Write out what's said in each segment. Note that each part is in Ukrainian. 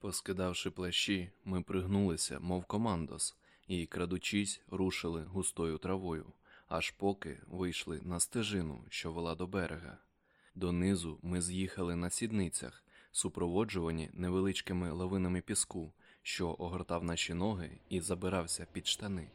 Поскидавши плащі, ми пригнулися, мов командос, і, крадучись, рушили густою травою, аж поки вийшли на стежину, що вела до берега. Донизу ми з'їхали на сідницях, супроводжувані невеличкими лавинами піску, що огортав наші ноги і забирався під штани.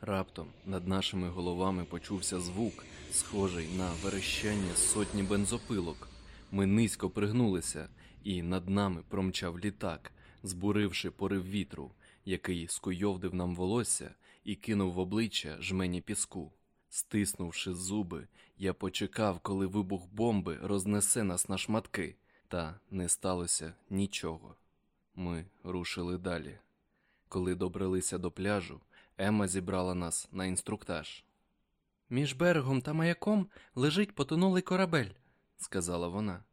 Раптом над нашими головами почувся звук, схожий на верещання сотні бензопилок. Ми низько пригнулися, і над нами промчав літак, збуривши порив вітру, який скуйовдив нам волосся і кинув в обличчя жмені піску. Стиснувши зуби, я почекав, коли вибух бомби рознесе нас на шматки, та не сталося нічого. Ми рушили далі. Коли добралися до пляжу, Емма зібрала нас на інструктаж. Між берегом та маяком лежить потонулий корабель, сказала вона.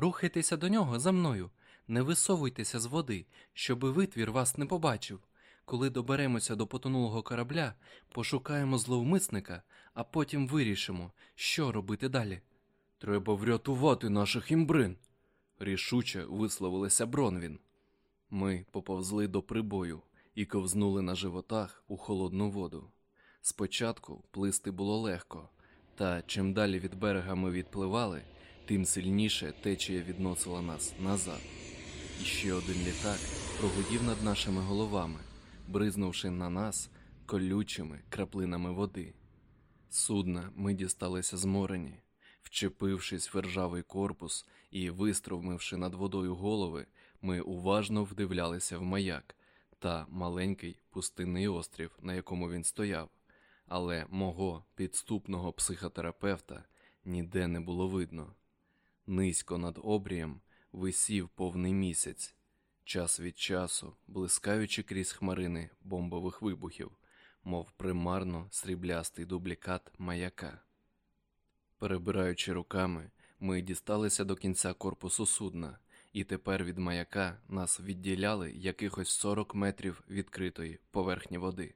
Рухайтеся до нього за мною, не висовуйтеся з води, щоби витвір вас не побачив. Коли доберемося до потонулого корабля, пошукаємо зловмисника, а потім вирішимо, що робити далі. Треба врятувати наших імбрин, рішуче висловилася Бронвін. Ми поповзли до прибою і ковзнули на животах у холодну воду. Спочатку плисти було легко, та чим далі від берега ми відпливали, тим сильніше течія відносила нас назад. І ще один літак прогудів над нашими головами, бризнувши на нас колючими краплинами води. Судна ми дісталися зморені, вчепившись в ржавий корпус і вистровмивши над водою голови, ми уважно вдивлялися в маяк та маленький пустинний острів, на якому він стояв, але мого підступного психотерапевта ніде не було видно. Низько над обрієм висів повний місяць, час від часу, блискаючи крізь хмарини бомбових вибухів, мов примарно сріблястий дублікат маяка. Перебираючи руками, ми дісталися до кінця корпусу судна, і тепер від маяка нас відділяли якихось 40 метрів відкритої поверхні води.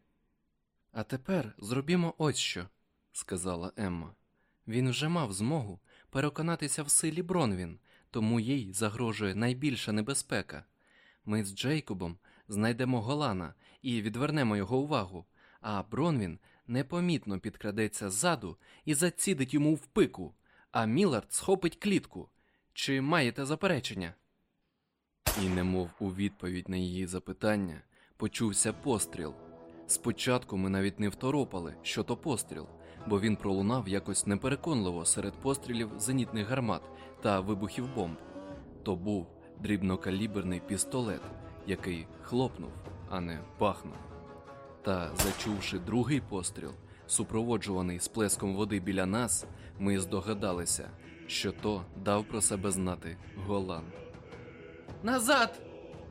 А тепер зробімо ось що, сказала Емма. Він вже мав змогу переконатися в силі Бронвін, тому їй загрожує найбільша небезпека. Ми з Джейкобом знайдемо Голана і відвернемо його увагу, а Бронвін непомітно підкрадеться ззаду і зацідить йому в пику, а Мілард схопить клітку. Чи маєте заперечення? І, немов у відповідь на її запитання, почувся постріл. Спочатку ми навіть не второпали, що то постріл, бо він пролунав якось непереконливо серед пострілів зенітних гармат та вибухів бомб. То був дрібнокаліберний пістолет, який хлопнув, а не пахнув. Та, зачувши другий постріл, супроводжуваний сплеском води біля нас, ми здогадалися, що то дав про себе знати Голан. Назад!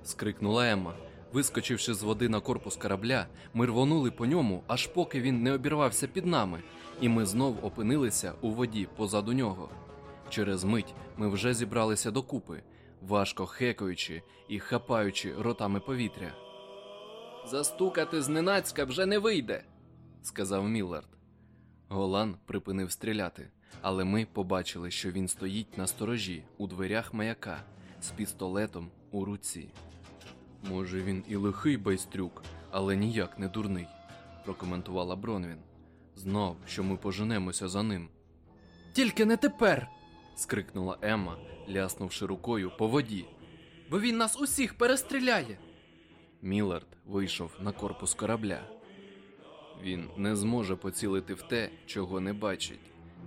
скрикнула Емма. Вискочивши з води на корпус корабля, ми рвонули по ньому, аж поки він не обірвався під нами, і ми знов опинилися у воді позаду нього. Через мить ми вже зібралися докупи, важко хекаючи і хапаючи ротами повітря. Застукати зненацька вже не вийде, сказав Міллард. Голан припинив стріляти, але ми побачили, що він стоїть на сторожі у дверях маяка з пістолетом у руці. Може, він і лихий байстрюк, але ніяк не дурний, прокоментувала Бронвін. Знав, що ми поженемося за ним. Тільки не тепер. скрикнула Емма, ляснувши рукою по воді. Бо він нас усіх перестріляє. Мілард вийшов на корпус корабля. Він не зможе поцілити в те, чого не бачить.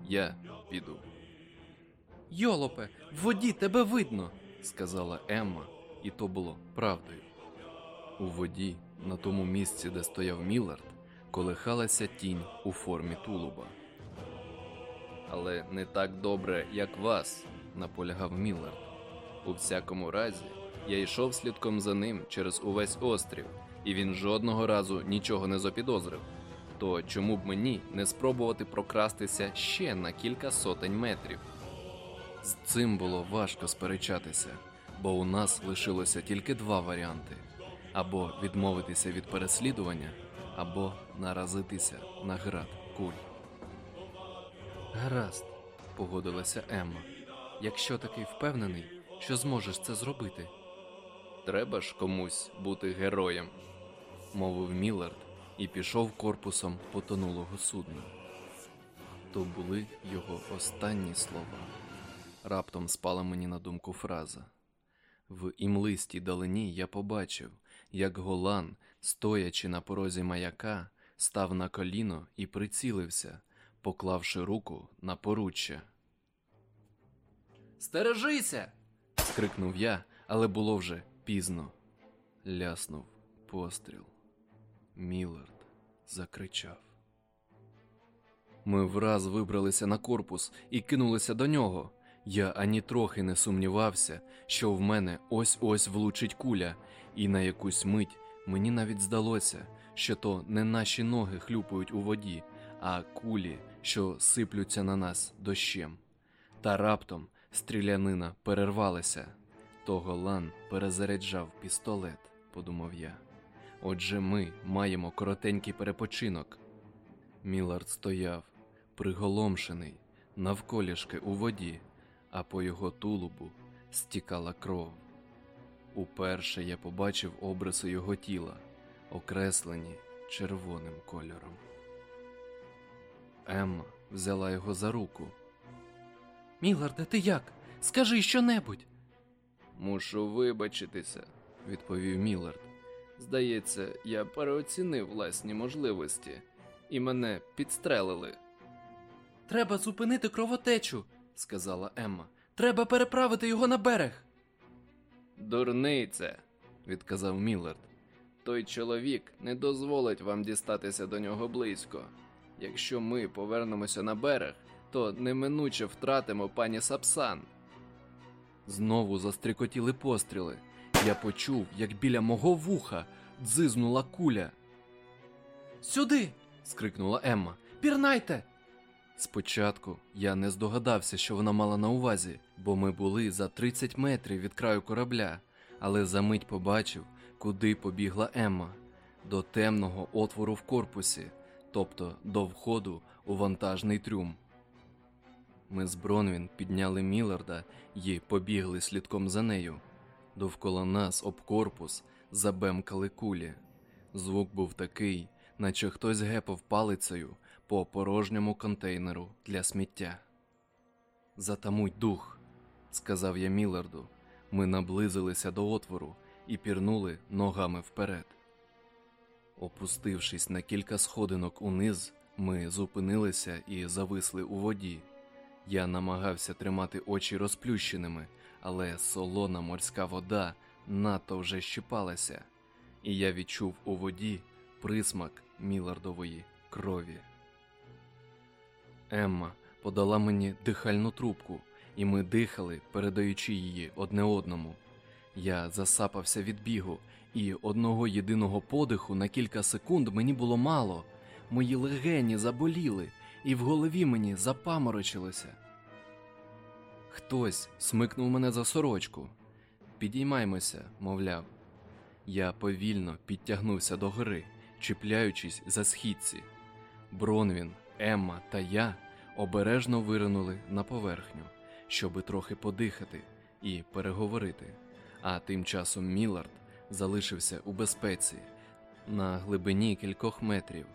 Я піду. Йолопе, в воді тебе видно, сказала Емма, і то було правдою. У воді, на тому місці, де стояв Мілард, колихалася тінь у формі тулуба. Але не так добре, як вас, наполягав Міллард. У всякому разі, я йшов слідком за ним через увесь острів, і він жодного разу нічого не запідозрив. То чому б мені не спробувати прокрастися ще на кілька сотень метрів? З цим було важко сперечатися, бо у нас лишилося тільки два варіанти: або відмовитися від переслідування, або наразитися на град куль. Гаразд, погодилася Емма. Якщо такий впевнений, що зможеш це зробити. Треба ж комусь бути героєм, мовив Міллард і пішов корпусом потонулого судна. То були його останні слова. Раптом спала мені на думку фраза. В імлистій далині я побачив, як Голан, стоячи на порозі маяка, став на коліно і прицілився, поклавши руку на поруччя. Стережися. скрикнув я, але було вже пізно. Ляснув постріл. Мілард закричав. Ми враз вибралися на корпус і кинулися до нього. Я ані трохи не сумнівався, що в мене ось ось влучить куля, і на якусь мить мені навіть здалося, що то не наші ноги хлюпають у воді, а кулі, що сиплються на нас дощем. Та раптом стрілянина перервалася. То Голан перезаряджав пістолет, подумав я. Отже, ми маємо коротенький перепочинок. Мілард стояв, приголомшений, навколішки у воді, а по його тулубу стікала кров. Уперше я побачив обриси його тіла, окреслені червоним кольором. Емма взяла його за руку. Міларде, ти як? Скажи щонебудь. Мушу вибачитися, відповів Мілард. Здається, я переоцінив власні можливості, і мене підстрелили. Треба зупинити кровотечу, сказала Емма. Треба переправити його на берег. Дурниця, відказав Міллард. Той чоловік не дозволить вам дістатися до нього близько. Якщо ми повернемося на берег, то неминуче втратимо пані Сапсан. Знову застрикотіли постріли. Я почув, як біля мого вуха дзизнула куля. Сюди. скрикнула Емма. Пірнайте. Спочатку я не здогадався, що вона мала на увазі, бо ми були за 30 метрів від краю корабля, але за мить побачив, куди побігла Емма до темного отвору в корпусі, тобто до входу у вантажний трюм. Ми з Бронвін підняли Міларда і побігли слідком за нею. Довкола нас об корпус забемкали кулі. Звук був такий, наче хтось гепав палицею по порожньому контейнеру для сміття. Затамуй дух, сказав я Міларду. Ми наблизилися до отвору і пірнули ногами вперед. Опустившись на кілька сходинок униз, ми зупинилися і зависли у воді. Я намагався тримати очі розплющеними, але солона морська вода надто вже щипалася, і я відчув у воді присмак мілардової крові. Емма подала мені дихальну трубку, і ми дихали, передаючи її одне одному. Я засапався від бігу, і одного єдиного подиху на кілька секунд мені було мало. Мої легені заболіли, і в голові мені запаморочилося. Хтось смикнув мене за сорочку. Підіймаймося, мовляв. Я повільно підтягнувся догори, чіпляючись за східці. Бронвін, Емма та я обережно виринули на поверхню, щоби трохи подихати і переговорити. А тим часом Мілард залишився у безпеці на глибині кількох метрів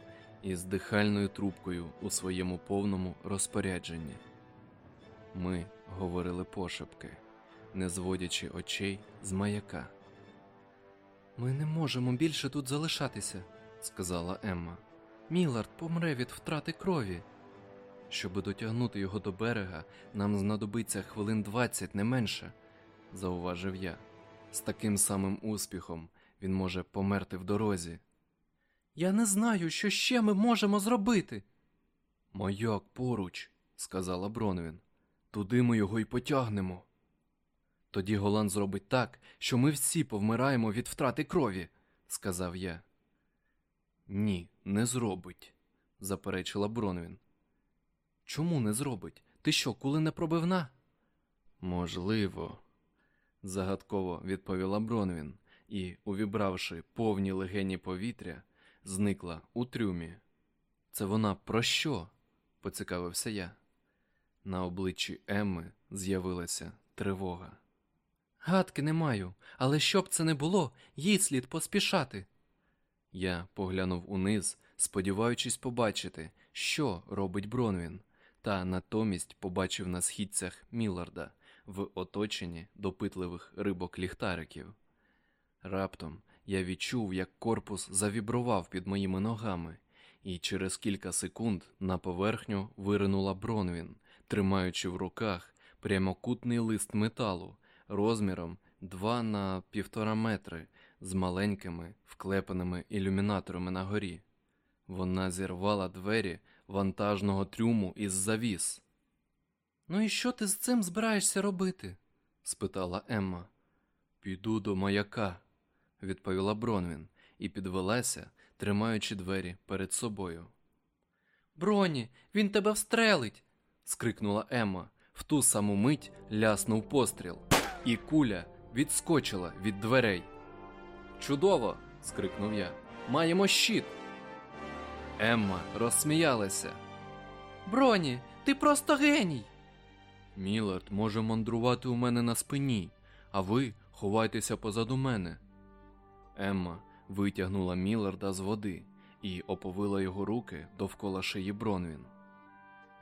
із дихальною трубкою у своєму повному розпорядженні. Ми говорили пошепки, не зводячи очей з маяка. Ми не можемо більше тут залишатися, сказала Емма. Мілард помре від втрати крові. Щоби дотягнути його до берега, нам знадобиться хвилин двадцять не менше, зауважив я. З таким самим успіхом він може померти в дорозі. Я не знаю, що ще ми можемо зробити. Маяк поруч, сказала Бронвін. Туди ми його й потягнемо. Тоді Голан зробить так, що ми всі повмираємо від втрати крові, сказав я. Ні, не зробить, заперечила Бронвін. Чому не зробить? Ти що, кули не пробивна? Можливо, загадково відповіла Бронвін і, увібравши повні легені повітря, зникла у трюмі. Це вона про що? поцікавився я. На обличчі Емми з'явилася тривога. Гадки не маю, але щоб це не було, їй слід поспішати. Я поглянув униз, сподіваючись побачити, що робить Бронвін, та натомість побачив на східцях Мілларда в оточенні допитливих рибок-ліхтариків. Раптом я відчув, як корпус завібрував під моїми ногами, і через кілька секунд на поверхню виринула Бронвін, тримаючи в руках прямокутний лист металу розміром 2 на півтора метри з маленькими вклепаними ілюмінаторами на горі. Вона зірвала двері вантажного трюму із завіс. Ну і що ти з цим збираєшся робити? спитала Емма. Піду до маяка, відповіла Бронвін і підвелася, тримаючи двері перед собою. Броні, він тебе встрелить. скрикнула Емма. В ту саму мить ляснув постріл, і куля відскочила від дверей. Чудово! скрикнув я. Маємо щит. Емма розсміялася. Броні, ти просто геній. Мілард може мандрувати у мене на спині, а ви ховайтеся позаду мене. Емма витягнула Міларда з води і оповила його руки довкола шиї Бронвін.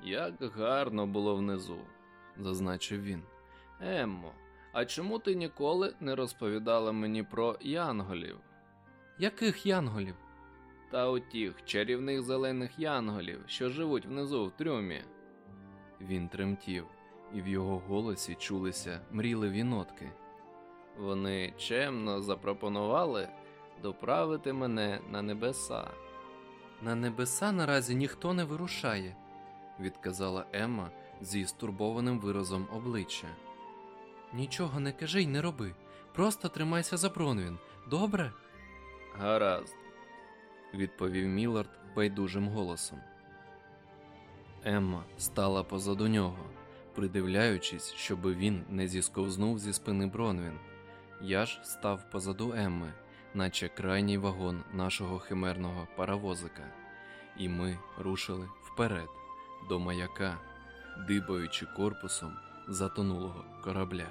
Як гарно було внизу, зазначив він. Еммо, а чому ти ніколи не розповідала мені про янголів? Яких янголів? Та отіх чарівних зелених янголів, що живуть внизу в трюмі. Він тремтів, і в його голосі чулися мріливі нотки. Вони чемно запропонували доправити мене на небеса. На небеса наразі ніхто не вирушає, відказала Емма зі стурбованим виразом обличчя. Нічого не кажи й не роби. Просто тримайся за Бронвін, добре? Гаразд, відповів Мілард байдужим голосом. Емма стала позаду нього, придивляючись, щоби він не зісковзнув зі спини Бронвін. Я ж став позаду Емми, наче крайній вагон нашого химерного паровозика, і ми рушили вперед до маяка, дибаючи корпусом затонулого корабля.